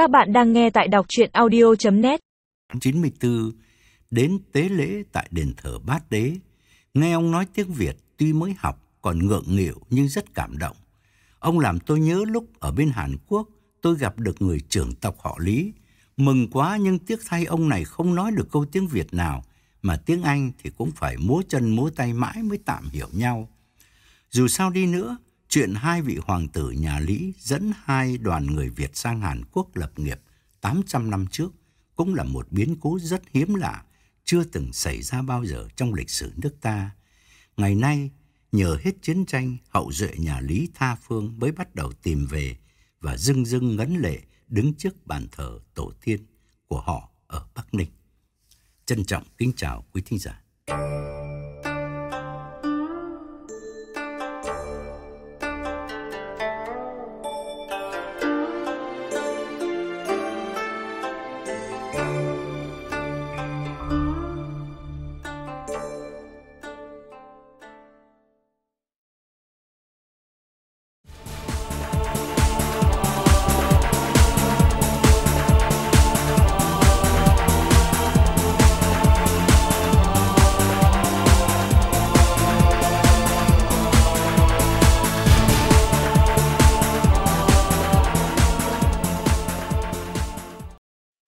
Các bạn đang nghe tại đọc chuyện audio.net 94 đến tế lễ tại đền thờ Bát Đế. Nghe ông nói tiếng Việt tuy mới học còn ngượng nghịu nhưng rất cảm động. Ông làm tôi nhớ lúc ở bên Hàn Quốc tôi gặp được người trưởng tộc họ Lý. Mừng quá nhưng tiếc thay ông này không nói được câu tiếng Việt nào mà tiếng Anh thì cũng phải múa chân múa tay mãi mới tạm hiểu nhau. Dù sao đi nữa, chuyện hai vị hoàng tử nhà Lý dẫn hai đoàn người Việt sang Hàn Quốc lập nghiệp 800 năm trước cũng là một biến cố rất hiếm lạ, chưa từng xảy ra bao giờ trong lịch sử nước ta. Ngày nay, nhờ hết chiến tranh, hậu duệ nhà Lý tha phương mới bắt đầu tìm về và dưng dưng ngấn lệ đứng trước bàn thờ tổ tiên của họ ở Bắc Ninh. Trân trọng kính chào quý thính giả.